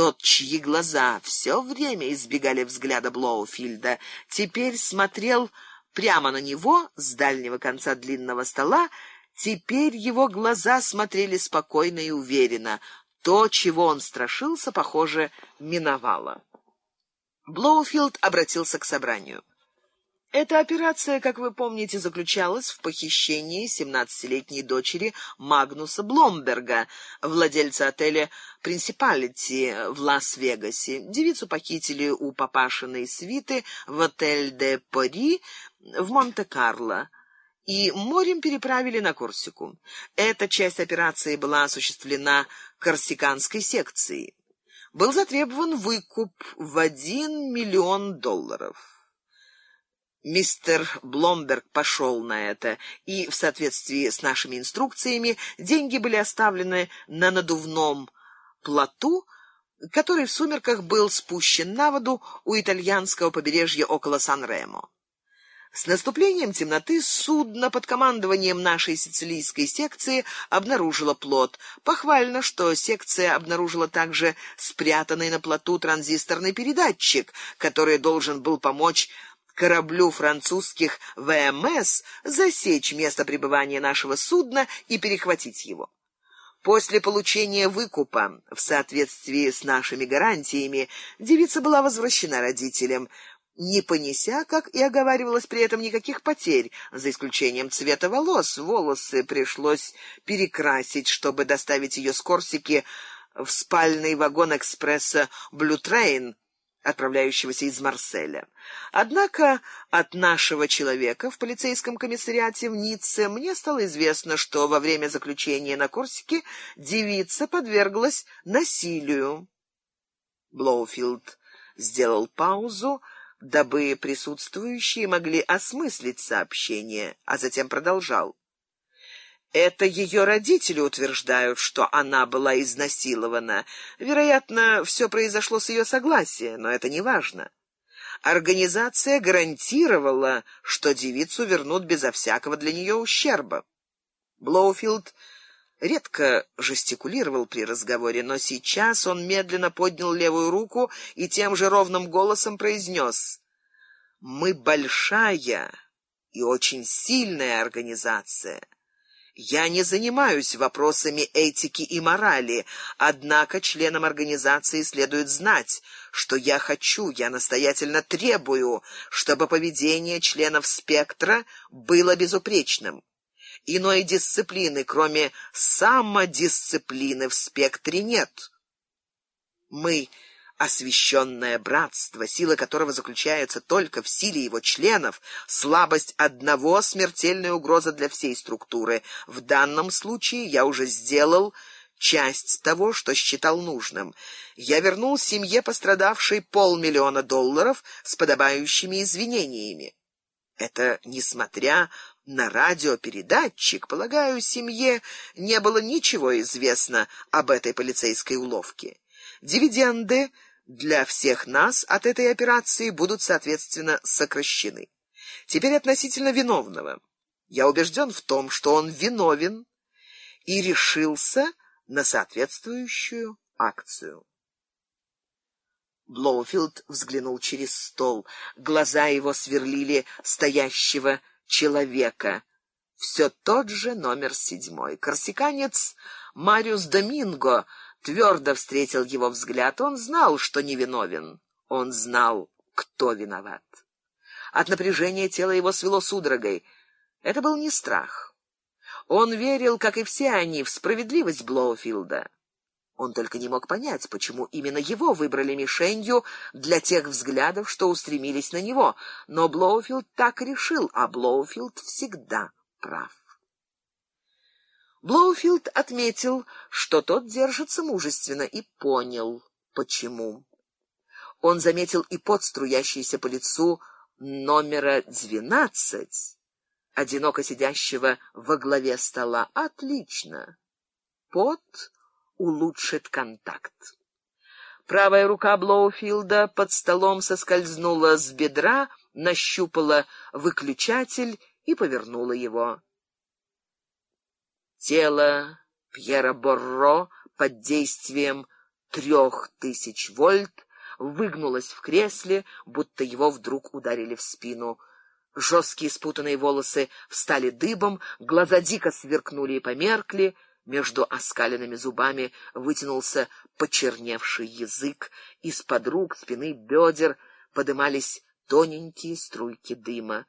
Тот, чьи глаза все время избегали взгляда Блоуфилда, теперь смотрел прямо на него с дальнего конца длинного стола, теперь его глаза смотрели спокойно и уверенно. То, чего он страшился, похоже, миновало. Блоуфилд обратился к собранию. Эта операция, как вы помните, заключалась в похищении семнадцатилетней дочери Магнуса Бломберга, владельца отеля «Принципалити» в Лас-Вегасе. Девицу похитили у папашиной свиты в отель «Де Пори» в Монте-Карло и морем переправили на Корсику. Эта часть операции была осуществлена корсиканской секцией. Был затребован выкуп в один миллион долларов. Мистер Бломберг пошел на это, и в соответствии с нашими инструкциями деньги были оставлены на надувном плоту, который в сумерках был спущен на воду у итальянского побережья около Сан-Ремо. С наступлением темноты судно под командованием нашей сицилийской секции обнаружило плот. Похвально, что секция обнаружила также спрятанный на плоту транзисторный передатчик, который должен был помочь кораблю французских ВМС засечь место пребывания нашего судна и перехватить его. После получения выкупа, в соответствии с нашими гарантиями, девица была возвращена родителям, не понеся, как и оговаривалось при этом, никаких потерь, за исключением цвета волос. Волосы пришлось перекрасить, чтобы доставить ее с Корсики в спальный вагон экспресса «Блютрейн», отправляющегося из Марселя. Однако от нашего человека в полицейском комиссариате в Ницце мне стало известно, что во время заключения на Корсике девица подверглась насилию. Блоуфилд сделал паузу, дабы присутствующие могли осмыслить сообщение, а затем продолжал. Это ее родители утверждают, что она была изнасилована. Вероятно, все произошло с ее согласия, но это не важно. Организация гарантировала, что девицу вернут безо всякого для нее ущерба. Блоуфилд редко жестикулировал при разговоре, но сейчас он медленно поднял левую руку и тем же ровным голосом произнес «Мы большая и очень сильная организация». Я не занимаюсь вопросами этики и морали, однако членам организации следует знать, что я хочу, я настоятельно требую, чтобы поведение членов спектра было безупречным. Иной дисциплины, кроме самодисциплины в спектре нет. Мы освященное братство, сила которого заключается только в силе его членов, слабость одного — смертельная угроза для всей структуры. В данном случае я уже сделал часть того, что считал нужным. Я вернул семье пострадавшей полмиллиона долларов с подобающими извинениями. Это несмотря на радиопередатчик, полагаю, семье не было ничего известно об этой полицейской уловке. Дивиденды для всех нас от этой операции будут, соответственно, сокращены. Теперь относительно виновного. Я убежден в том, что он виновен и решился на соответствующую акцию. Блоуфилд взглянул через стол. Глаза его сверлили стоящего человека. Все тот же номер седьмой. Корсиканец Мариус Доминго твердо встретил его взгляд. Он знал, что невиновен. Он знал, кто виноват. От напряжения тело его свело судорогой. Это был не страх. Он верил, как и все они, в справедливость Блоуфилда. Он только не мог понять, почему именно его выбрали мишенью для тех взглядов, что устремились на него. Но Блоуфилд так решил, а Блоуфилд всегда прав. Блоуфилд отметил, что тот держится мужественно, и понял, почему. Он заметил и пот, струящийся по лицу номера двенадцать, одиноко сидящего во главе стола. Отлично. Пот улучшит контакт. Правая рука Блоуфилда под столом соскользнула с бедра, нащупала выключатель и повернула его. Тело Пьера Борро под действием трех тысяч вольт, выгнулось в кресле, будто его вдруг ударили в спину. Жесткие спутанные волосы встали дыбом, глаза дико сверкнули и померкли, между оскаленными зубами вытянулся почерневший язык, из-под рук, спины, бедер подымались тоненькие струйки дыма.